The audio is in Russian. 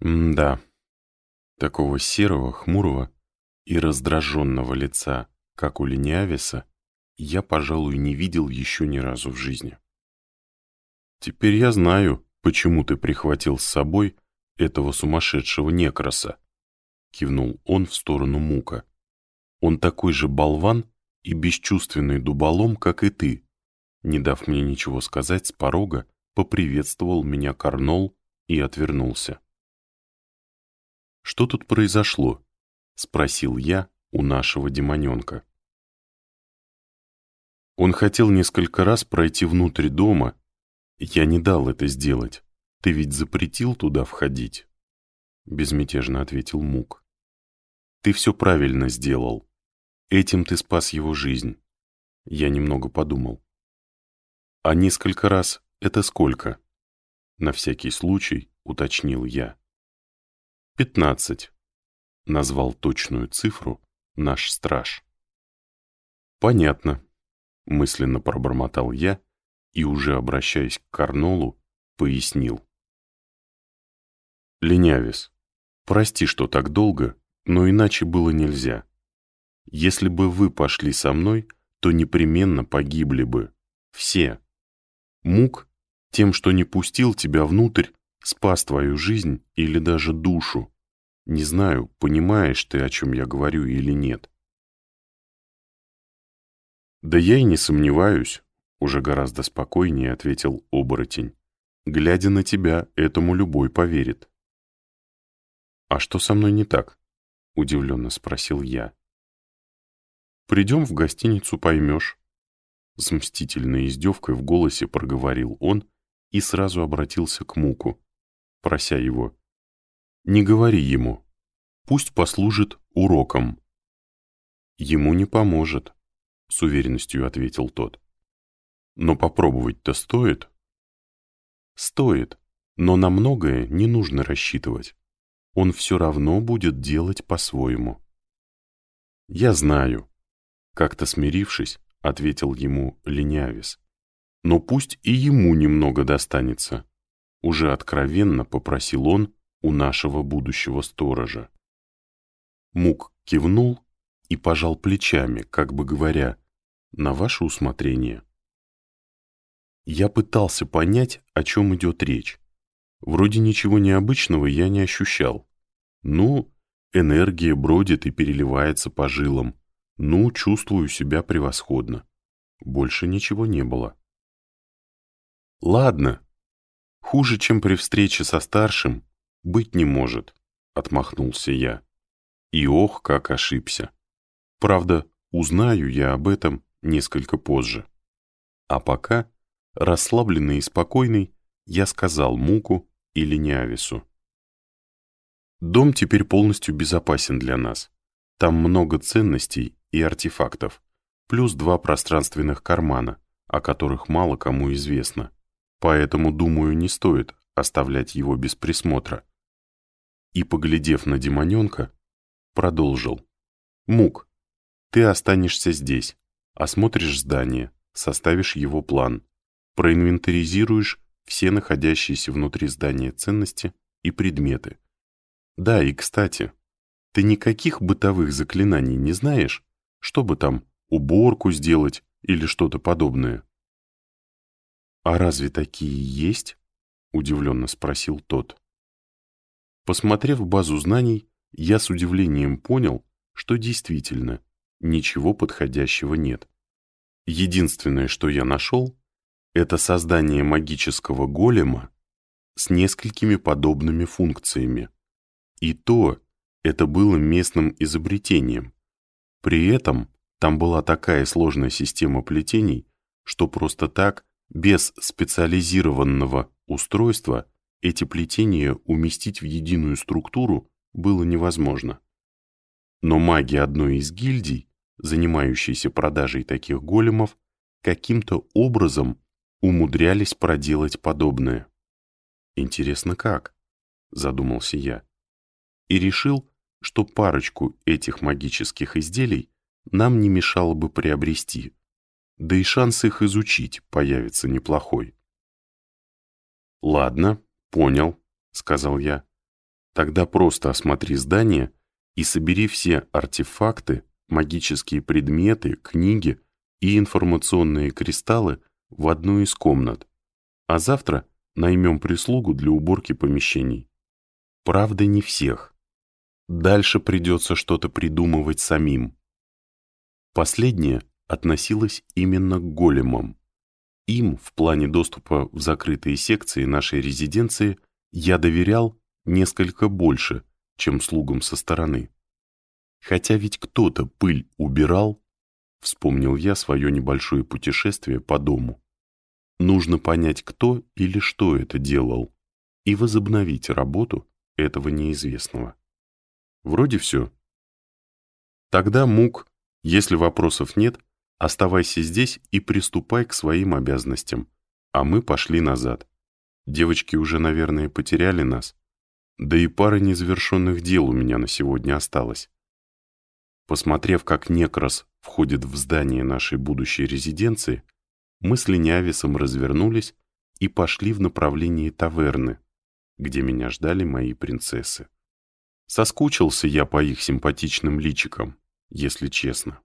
да, такого серого, хмурого и раздраженного лица, как у Лениависа, я, пожалуй, не видел еще ни разу в жизни. Теперь я знаю, почему ты прихватил с собой этого сумасшедшего некраса, кивнул он в сторону Мука. Он такой же болван и бесчувственный дуболом, как и ты. Не дав мне ничего сказать с порога, поприветствовал меня Карнол и отвернулся. «Что тут произошло?» — спросил я у нашего демоненка. Он хотел несколько раз пройти внутрь дома. Я не дал это сделать. Ты ведь запретил туда входить? Безмятежно ответил Мук. Ты все правильно сделал. Этим ты спас его жизнь. Я немного подумал. А несколько раз это сколько? На всякий случай уточнил я. «Пятнадцать», — назвал точную цифру наш страж. «Понятно», — мысленно пробормотал я и, уже обращаясь к Карнолу, пояснил. «Ленявис, прости, что так долго, но иначе было нельзя. Если бы вы пошли со мной, то непременно погибли бы. Все. Мук, тем, что не пустил тебя внутрь, спас твою жизнь или даже душу. Не знаю, понимаешь ты, о чем я говорю или нет. «Да я и не сомневаюсь», — уже гораздо спокойнее ответил оборотень. «Глядя на тебя, этому любой поверит». «А что со мной не так?» — удивленно спросил я. «Придем в гостиницу, поймешь». С мстительной издевкой в голосе проговорил он и сразу обратился к Муку прося его. «Не говори ему. Пусть послужит уроком». «Ему не поможет», — с уверенностью ответил тот. «Но попробовать-то стоит?» «Стоит, но на многое не нужно рассчитывать. Он все равно будет делать по-своему». «Я знаю», — как-то смирившись, ответил ему Ленявис. «Но пусть и ему немного достанется. Уже откровенно попросил он у нашего будущего сторожа. Мук кивнул и пожал плечами, как бы говоря, на ваше усмотрение. Я пытался понять, о чем идет речь. Вроде ничего необычного я не ощущал. Ну, энергия бродит и переливается по жилам. Ну, чувствую себя превосходно. Больше ничего не было. «Ладно», Хуже, чем при встрече со старшим, быть не может, отмахнулся я. И ох, как ошибся. Правда, узнаю я об этом несколько позже. А пока, расслабленный и спокойный, я сказал Муку или Неавису. Дом теперь полностью безопасен для нас. Там много ценностей и артефактов, плюс два пространственных кармана, о которых мало кому известно. Поэтому, думаю, не стоит оставлять его без присмотра. И, поглядев на демоненка, продолжил. «Мук, ты останешься здесь, осмотришь здание, составишь его план, проинвентаризируешь все находящиеся внутри здания ценности и предметы. Да, и кстати, ты никаких бытовых заклинаний не знаешь, чтобы там уборку сделать или что-то подобное?» «А разве такие есть?» — удивленно спросил тот. Посмотрев базу знаний, я с удивлением понял, что действительно ничего подходящего нет. Единственное, что я нашел, это создание магического голема с несколькими подобными функциями. И то это было местным изобретением. При этом там была такая сложная система плетений, что просто так без специализированного устройства эти плетения уместить в единую структуру было невозможно. Но маги одной из гильдий, занимающейся продажей таких големов, каким-то образом умудрялись проделать подобное. «Интересно, как?» — задумался я. И решил, что парочку этих магических изделий нам не мешало бы приобрести, да и шанс их изучить появится неплохой. «Ладно, понял», — сказал я. Тогда просто осмотри здание и собери все артефакты, магические предметы, книги и информационные кристаллы в одну из комнат, а завтра наймем прислугу для уборки помещений. Правда, не всех. Дальше придется что-то придумывать самим. Последнее относилось именно к големам. Им в плане доступа в закрытые секции нашей резиденции я доверял несколько больше, чем слугам со стороны. Хотя ведь кто-то пыль убирал, вспомнил я свое небольшое путешествие по дому. Нужно понять, кто или что это делал, и возобновить работу этого неизвестного. Вроде все. Тогда, Мук, если вопросов нет, оставайся здесь и приступай к своим обязанностям, а мы пошли назад. Девочки уже, наверное, потеряли нас. Да и пара незавершенных дел у меня на сегодня осталось. Посмотрев, как Некрас входит в здание нашей будущей резиденции, мы с Ленявисом развернулись и пошли в направлении таверны, где меня ждали мои принцессы. Соскучился я по их симпатичным личикам, если честно.